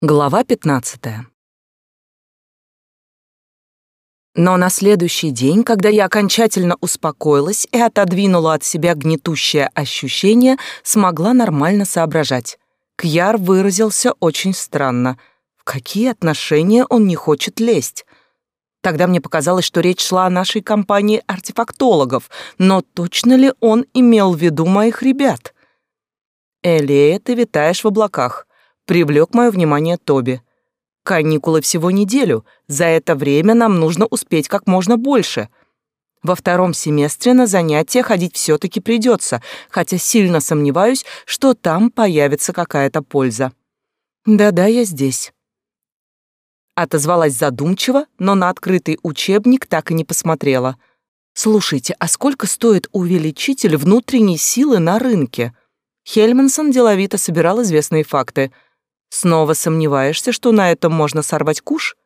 Глава 15. Но на следующий день, когда я окончательно успокоилась и отодвинула от себя гнетущее ощущение, смогла нормально соображать. Кьяр выразился очень странно. В какие отношения он не хочет лезть? Тогда мне показалось, что речь шла о нашей компании артефактологов, но точно ли он имел в виду моих ребят? Элея, ты витаешь в облаках привлек мое внимание Тоби. Каникулы всего неделю. За это время нам нужно успеть как можно больше. Во втором семестре на занятия ходить все-таки придется, хотя сильно сомневаюсь, что там появится какая-то польза. Да-да, я здесь. Отозвалась задумчиво, но на открытый учебник так и не посмотрела. Слушайте, а сколько стоит увеличитель внутренней силы на рынке? Хельмансон деловито собирал известные факты — Снова сомневаешься, что на этом можно сорвать куш?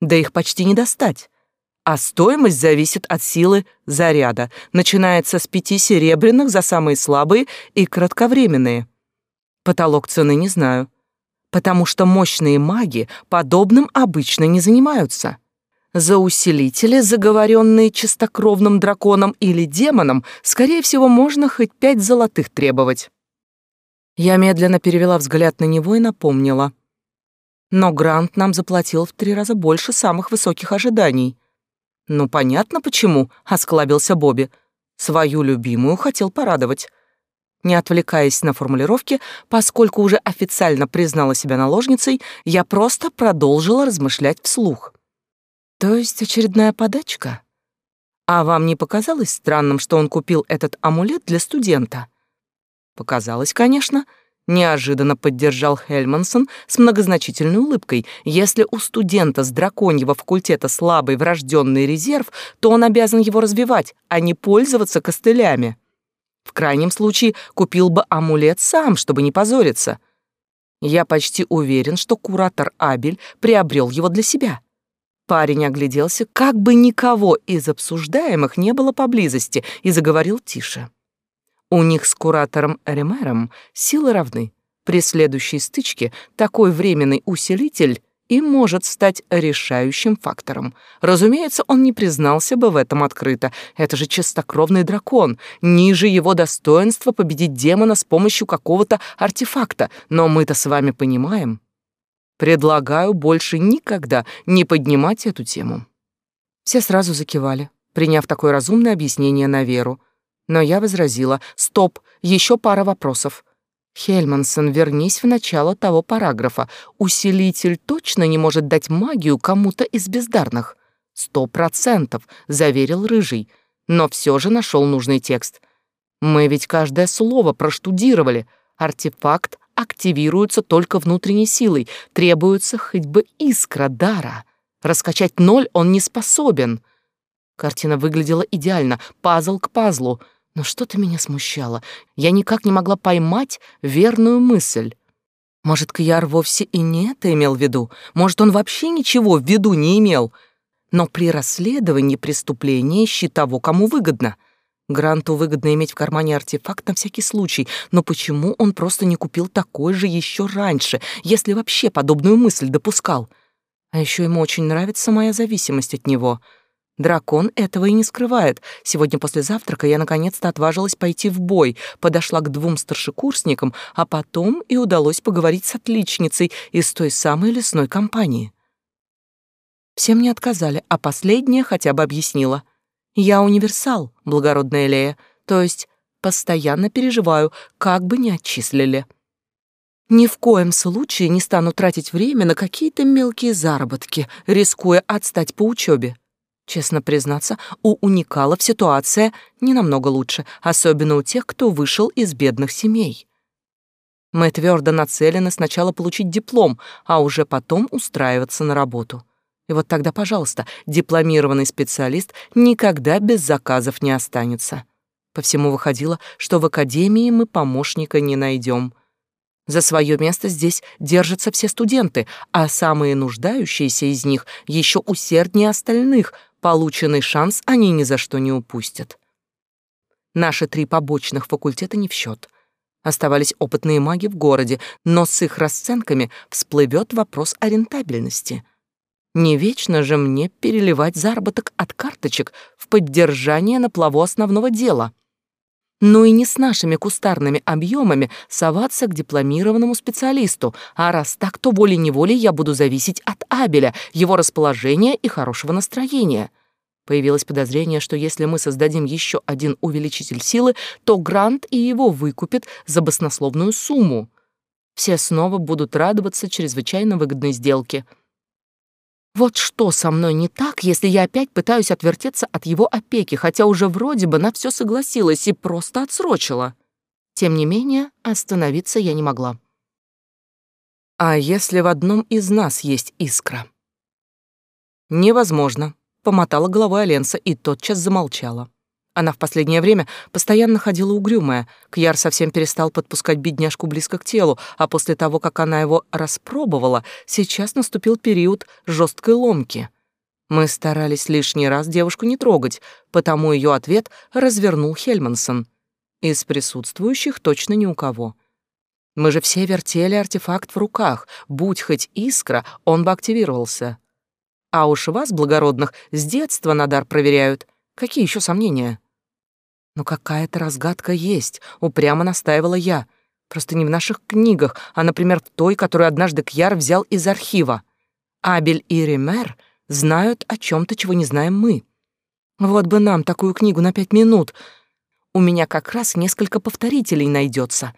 Да их почти не достать. А стоимость зависит от силы заряда. Начинается с пяти серебряных за самые слабые и кратковременные. Потолок цены не знаю. Потому что мощные маги подобным обычно не занимаются. За усилители, заговоренные чистокровным драконом или демоном, скорее всего, можно хоть пять золотых требовать. Я медленно перевела взгляд на него и напомнила. Но Грант нам заплатил в три раза больше самых высоких ожиданий. Ну, понятно почему, осклабился Бобби. Свою любимую хотел порадовать. Не отвлекаясь на формулировки, поскольку уже официально признала себя наложницей, я просто продолжила размышлять вслух. То есть очередная подачка? А вам не показалось странным, что он купил этот амулет для студента? Показалось, конечно. Неожиданно поддержал Хельмансон с многозначительной улыбкой. Если у студента с драконьего факультета слабый врожденный резерв, то он обязан его развивать, а не пользоваться костылями. В крайнем случае купил бы амулет сам, чтобы не позориться. Я почти уверен, что куратор Абель приобрел его для себя. Парень огляделся, как бы никого из обсуждаемых не было поблизости, и заговорил тише. У них с куратором Ремером силы равны. При следующей стычке такой временный усилитель и может стать решающим фактором. Разумеется, он не признался бы в этом открыто. Это же чистокровный дракон. Ниже его достоинства победить демона с помощью какого-то артефакта. Но мы-то с вами понимаем. Предлагаю больше никогда не поднимать эту тему. Все сразу закивали, приняв такое разумное объяснение на веру. Но я возразила. «Стоп, еще пара вопросов». «Хельмансон, вернись в начало того параграфа. Усилитель точно не может дать магию кому-то из бездарных?» «Сто процентов», — заверил Рыжий, но все же нашел нужный текст. «Мы ведь каждое слово проштудировали. Артефакт активируется только внутренней силой. Требуется хоть бы искра дара. Раскачать ноль он не способен». Картина выглядела идеально, пазл к пазлу — но что-то меня смущало. Я никак не могла поймать верную мысль. Может, Кьяр вовсе и не это имел в виду? Может, он вообще ничего в виду не имел? Но при расследовании преступления ищи того, кому выгодно. Гранту выгодно иметь в кармане артефакт на всякий случай, но почему он просто не купил такой же еще раньше, если вообще подобную мысль допускал? А еще ему очень нравится моя зависимость от него — Дракон этого и не скрывает. Сегодня после завтрака я наконец-то отважилась пойти в бой, подошла к двум старшекурсникам, а потом и удалось поговорить с отличницей из той самой лесной компании. Все мне отказали, а последняя хотя бы объяснила. Я универсал, благородная Лея, то есть постоянно переживаю, как бы не отчислили. Ни в коем случае не стану тратить время на какие-то мелкие заработки, рискуя отстать по учебе. Честно признаться, у уникалов ситуация не намного лучше, особенно у тех, кто вышел из бедных семей. Мы твердо нацелены сначала получить диплом, а уже потом устраиваться на работу. И вот тогда, пожалуйста, дипломированный специалист никогда без заказов не останется. По всему выходило, что в академии мы помощника не найдем. За свое место здесь держатся все студенты, а самые нуждающиеся из них еще усерднее остальных Полученный шанс они ни за что не упустят. Наши три побочных факультета не в счет. Оставались опытные маги в городе, но с их расценками всплывет вопрос о рентабельности. Не вечно же мне переливать заработок от карточек в поддержание на плаву основного дела. Ну и не с нашими кустарными объемами соваться к дипломированному специалисту, а раз так, то волей-неволей я буду зависеть от Абеля, его расположения и хорошего настроения. Появилось подозрение, что если мы создадим еще один увеличитель силы, то Грант и его выкупит за баснословную сумму. Все снова будут радоваться чрезвычайно выгодной сделке. Вот что со мной не так, если я опять пытаюсь отвертеться от его опеки, хотя уже вроде бы на все согласилась и просто отсрочила. Тем не менее, остановиться я не могла. А если в одном из нас есть искра? Невозможно помотала головой Аленса и тотчас замолчала. Она в последнее время постоянно ходила угрюмая. Кьяр совсем перестал подпускать бедняжку близко к телу, а после того, как она его распробовала, сейчас наступил период жесткой ломки. Мы старались лишний раз девушку не трогать, потому ее ответ развернул Хельмансон. Из присутствующих точно ни у кого. Мы же все вертели артефакт в руках. Будь хоть искра, он бы активировался. А уж вас, благородных, с детства на дар проверяют. Какие еще сомнения? Но какая-то разгадка есть, упрямо настаивала я. Просто не в наших книгах, а, например, в той, которую однажды Кьяр взял из архива. Абель и Ремер знают о чем то чего не знаем мы. Вот бы нам такую книгу на пять минут. У меня как раз несколько повторителей найдется.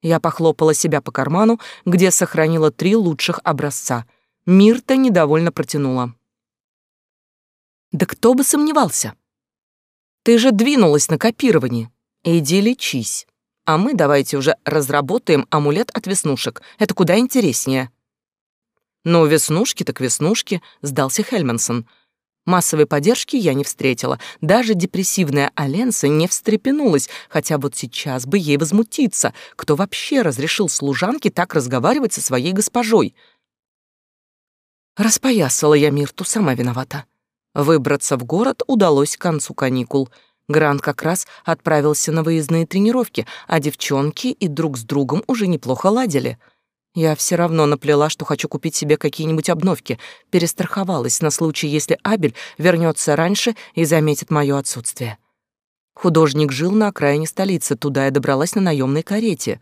Я похлопала себя по карману, где сохранила три лучших образца — Мирта недовольно протянула. «Да кто бы сомневался? Ты же двинулась на копирование. Иди лечись. А мы давайте уже разработаем амулет от веснушек. Это куда интереснее». «Ну, веснушки так веснушки», — сдался Хельмансон. Массовой поддержки я не встретила. Даже депрессивная Аленса не встрепенулась, хотя вот сейчас бы ей возмутиться. Кто вообще разрешил служанке так разговаривать со своей госпожой?» Распоясала я Мирту, сама виновата. Выбраться в город удалось к концу каникул. Грант как раз отправился на выездные тренировки, а девчонки и друг с другом уже неплохо ладили. Я все равно наплела, что хочу купить себе какие-нибудь обновки, перестраховалась на случай, если Абель вернется раньше и заметит мое отсутствие. Художник жил на окраине столицы, туда я добралась на наемной карете,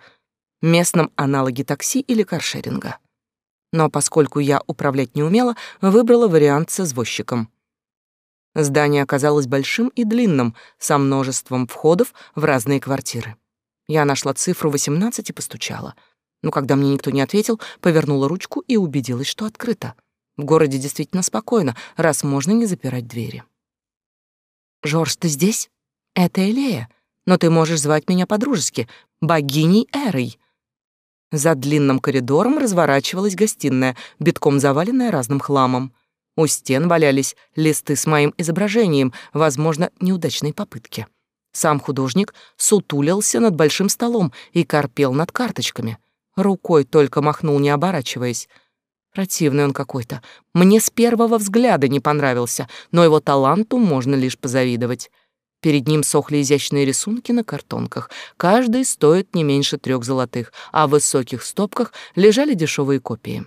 местном аналоге такси или каршеринга но поскольку я управлять не умела, выбрала вариант с извозчиком. Здание оказалось большим и длинным, со множеством входов в разные квартиры. Я нашла цифру 18 и постучала. Но когда мне никто не ответил, повернула ручку и убедилась, что открыто. В городе действительно спокойно, раз можно не запирать двери. «Жорж, ты здесь? Это Элея, но ты можешь звать меня по-дружески, богиней Эрой», за длинным коридором разворачивалась гостиная, битком заваленная разным хламом. У стен валялись листы с моим изображением, возможно, неудачной попытки. Сам художник сутулился над большим столом и корпел над карточками. Рукой только махнул, не оборачиваясь. Противный он какой-то. Мне с первого взгляда не понравился, но его таланту можно лишь позавидовать. Перед ним сохли изящные рисунки на картонках. Каждый стоит не меньше трех золотых, а в высоких стопках лежали дешевые копии.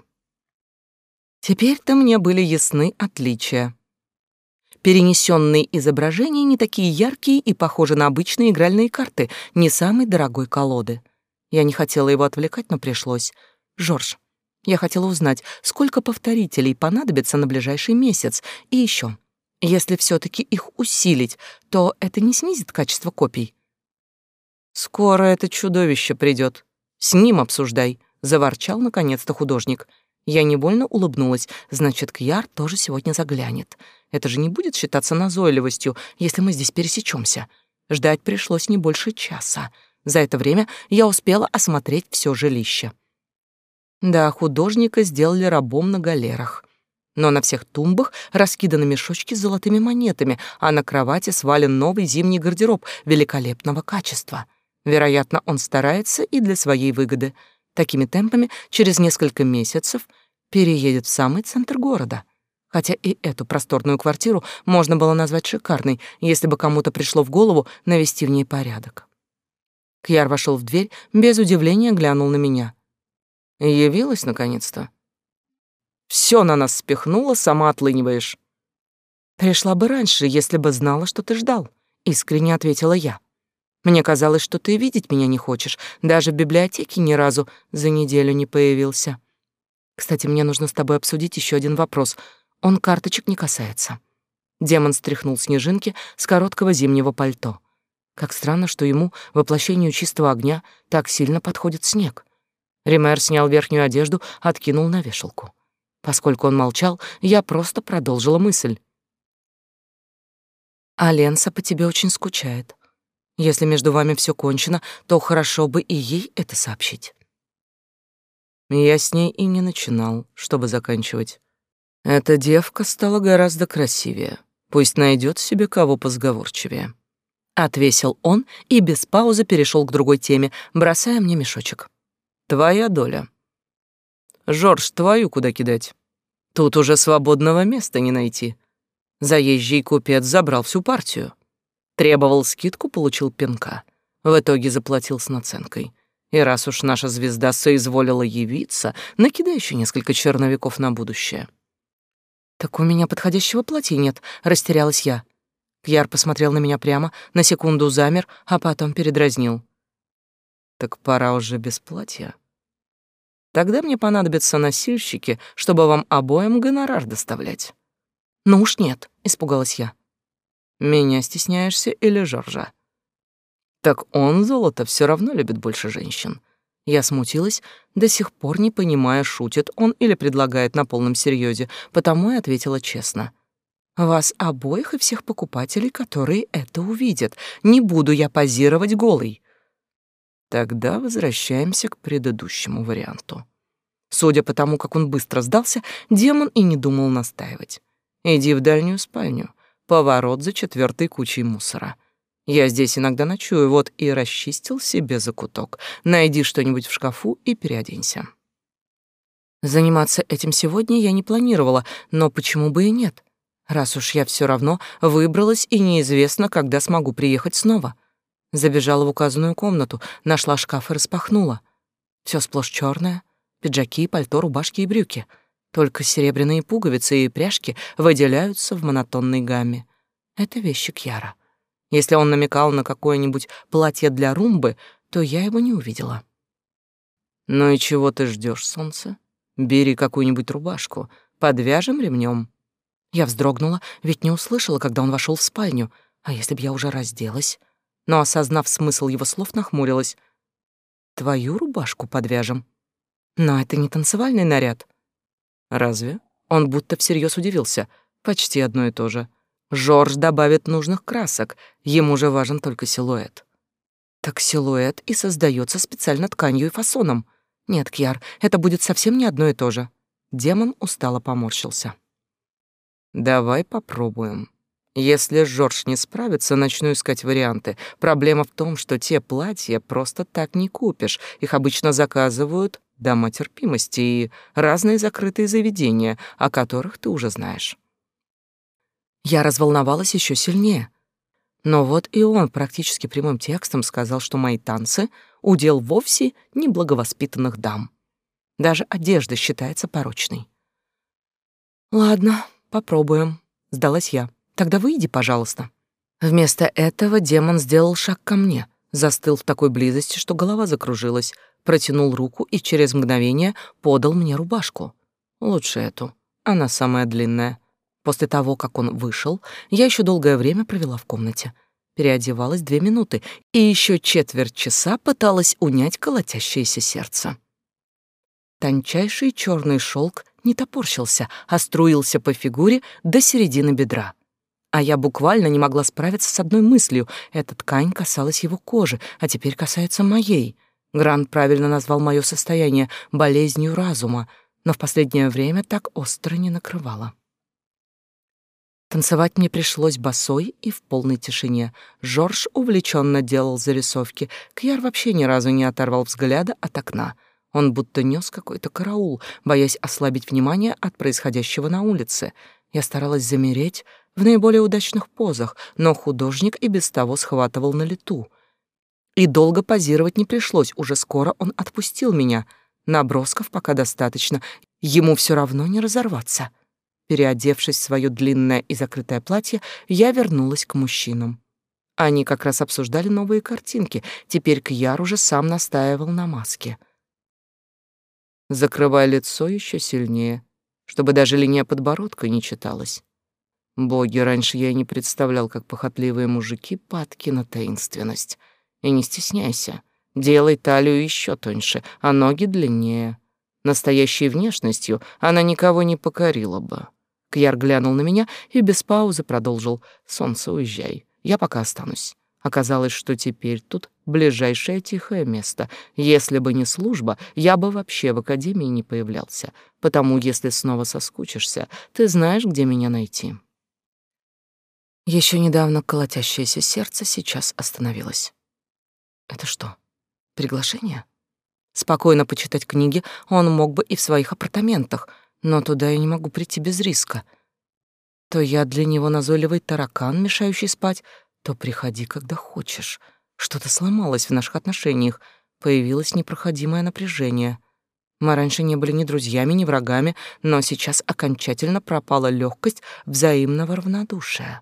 Теперь-то мне были ясны отличия. Перенесенные изображения не такие яркие и похожи на обычные игральные карты, не самой дорогой колоды. Я не хотела его отвлекать, но пришлось. «Жорж, я хотела узнать, сколько повторителей понадобится на ближайший месяц, и еще. Если все таки их усилить, то это не снизит качество копий. Скоро это чудовище придет. С ним обсуждай, заворчал наконец-то художник. Я невольно улыбнулась. Значит, Кьяр тоже сегодня заглянет. Это же не будет считаться назойливостью, если мы здесь пересечемся. Ждать пришлось не больше часа. За это время я успела осмотреть все жилище. Да, художника сделали рабом на галерах но на всех тумбах раскиданы мешочки с золотыми монетами, а на кровати свален новый зимний гардероб великолепного качества. Вероятно, он старается и для своей выгоды. Такими темпами через несколько месяцев переедет в самый центр города. Хотя и эту просторную квартиру можно было назвать шикарной, если бы кому-то пришло в голову навести в ней порядок. Кьяр вошел в дверь, без удивления глянул на меня. Явилась наконец-то. Все на нас спихнула, сама отлыниваешь. Пришла бы раньше, если бы знала, что ты ждал, искренне ответила я. Мне казалось, что ты видеть меня не хочешь, даже в библиотеке ни разу за неделю не появился. Кстати, мне нужно с тобой обсудить еще один вопрос. Он карточек не касается. Демон стряхнул снежинки с короткого зимнего пальто. Как странно, что ему, воплощению чистого огня, так сильно подходит снег. Ремер снял верхнюю одежду, откинул на вешалку. Поскольку он молчал, я просто продолжила мысль. «А Ленса по тебе очень скучает. Если между вами все кончено, то хорошо бы и ей это сообщить». Я с ней и не начинал, чтобы заканчивать. Эта девка стала гораздо красивее. Пусть найдет себе кого позговорчивее. Отвесил он и без паузы перешел к другой теме, бросая мне мешочек. Твоя доля. Жорж, твою куда кидать? Тут уже свободного места не найти. Заезжий купец забрал всю партию. Требовал скидку, получил пинка. В итоге заплатил с наценкой. И раз уж наша звезда соизволила явиться, накидай еще несколько черновиков на будущее. «Так у меня подходящего платья нет», — растерялась я. Кьяр посмотрел на меня прямо, на секунду замер, а потом передразнил. «Так пора уже без платья. Тогда мне понадобятся носильщики, чтобы вам обоим гонорар доставлять». «Ну уж нет», — испугалась я. «Меня стесняешься или Жоржа?» «Так он золото все равно любит больше женщин. Я смутилась, до сих пор не понимая, шутит он или предлагает на полном серьезе, потому и ответила честно. «Вас обоих и всех покупателей, которые это увидят. Не буду я позировать голой». Тогда возвращаемся к предыдущему варианту. Судя по тому, как он быстро сдался, демон и не думал настаивать. «Иди в дальнюю спальню, поворот за четвертой кучей мусора». Я здесь иногда ночую, вот и расчистил себе закуток. Найди что-нибудь в шкафу и переоденься. Заниматься этим сегодня я не планировала, но почему бы и нет? Раз уж я все равно выбралась и неизвестно, когда смогу приехать снова. Забежала в указанную комнату, нашла шкаф и распахнула. Все сплошь черное: пиджаки, пальто, рубашки и брюки. Только серебряные пуговицы и пряжки выделяются в монотонной гамме. Это вещи Кьяра. Если он намекал на какое-нибудь платье для румбы, то я его не увидела. «Ну и чего ты ждешь, солнце? Бери какую-нибудь рубашку, подвяжем ремнем. Я вздрогнула, ведь не услышала, когда он вошел в спальню. А если б я уже разделась? Но, осознав смысл его слов, нахмурилась. «Твою рубашку подвяжем?» «Но это не танцевальный наряд». «Разве?» Он будто всерьез удивился. «Почти одно и то же». Жорж добавит нужных красок, ему же важен только силуэт. Так силуэт и создается специально тканью и фасоном. Нет, Кьяр, это будет совсем не одно и то же. Демон устало поморщился. Давай попробуем. Если Жорж не справится, начну искать варианты. Проблема в том, что те платья просто так не купишь. Их обычно заказывают дома терпимости и разные закрытые заведения, о которых ты уже знаешь. Я разволновалась еще сильнее. Но вот и он практически прямым текстом сказал, что мои танцы — удел вовсе не благовоспитанных дам. Даже одежда считается порочной. «Ладно, попробуем», — сдалась я. «Тогда выйди, пожалуйста». Вместо этого демон сделал шаг ко мне, застыл в такой близости, что голова закружилась, протянул руку и через мгновение подал мне рубашку. Лучше эту, она самая длинная. После того, как он вышел, я еще долгое время провела в комнате. Переодевалась две минуты и еще четверть часа пыталась унять колотящееся сердце. Тончайший черный шелк не топорщился, а струился по фигуре до середины бедра. А я буквально не могла справиться с одной мыслью. Эта ткань касалась его кожи, а теперь касается моей. Грант правильно назвал мое состояние болезнью разума, но в последнее время так остро не накрывало. Танцевать мне пришлось босой и в полной тишине. Жорж увлеченно делал зарисовки. Кьяр вообще ни разу не оторвал взгляда от окна. Он будто нес какой-то караул, боясь ослабить внимание от происходящего на улице. Я старалась замереть в наиболее удачных позах, но художник и без того схватывал на лету. И долго позировать не пришлось, уже скоро он отпустил меня. Набросков пока достаточно, ему все равно не разорваться. Переодевшись в свое длинное и закрытое платье, я вернулась к мужчинам. Они как раз обсуждали новые картинки. Теперь Кьяр уже сам настаивал на маске. Закрывая лицо еще сильнее, чтобы даже линия подбородка не читалась. Боги, раньше я не представлял, как похотливые мужики падки на таинственность. И не стесняйся, делай талию еще тоньше, а ноги длиннее. Настоящей внешностью она никого не покорила бы. Кьяр глянул на меня и без паузы продолжил. «Солнце, уезжай. Я пока останусь». Оказалось, что теперь тут ближайшее тихое место. Если бы не служба, я бы вообще в академии не появлялся. Потому, если снова соскучишься, ты знаешь, где меня найти. Еще недавно колотящееся сердце сейчас остановилось. Это что, приглашение? Спокойно почитать книги он мог бы и в своих апартаментах — но туда я не могу прийти без риска. То я для него назойливый таракан, мешающий спать, то приходи, когда хочешь. Что-то сломалось в наших отношениях, появилось непроходимое напряжение. Мы раньше не были ни друзьями, ни врагами, но сейчас окончательно пропала легкость взаимного равнодушия.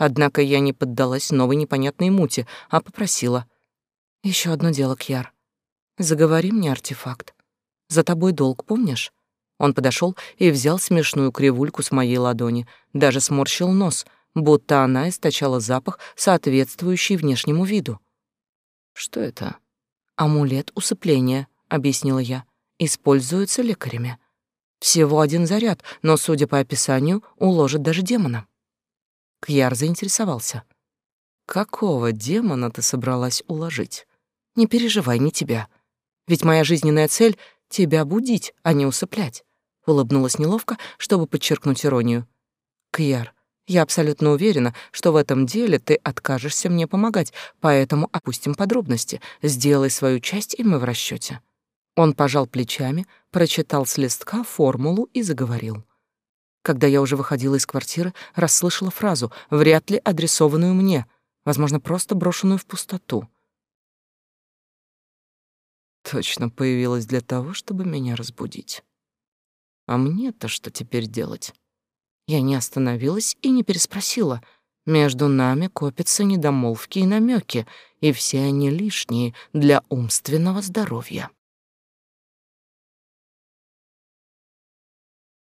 Однако я не поддалась новой непонятной мути, а попросила. еще одно дело, Кьяр. Заговори мне артефакт. За тобой долг, помнишь? Он подошел и взял смешную кривульку с моей ладони, даже сморщил нос, будто она источала запах, соответствующий внешнему виду. «Что это?» «Амулет усыпления», — объяснила я. «Используется лекарями. Всего один заряд, но, судя по описанию, уложит даже демона». Кьяр заинтересовался. «Какого демона ты собралась уложить? Не переживай, не тебя. Ведь моя жизненная цель — тебя будить, а не усыплять. Улыбнулась неловко, чтобы подчеркнуть иронию. «Кьяр, я абсолютно уверена, что в этом деле ты откажешься мне помогать, поэтому опустим подробности. Сделай свою часть, и мы в расчете. Он пожал плечами, прочитал с листка формулу и заговорил. Когда я уже выходила из квартиры, расслышала фразу, вряд ли адресованную мне, возможно, просто брошенную в пустоту. Точно появилась для того, чтобы меня разбудить. А мне-то что теперь делать? Я не остановилась и не переспросила. Между нами копятся недомолвки и намеки, и все они лишние для умственного здоровья.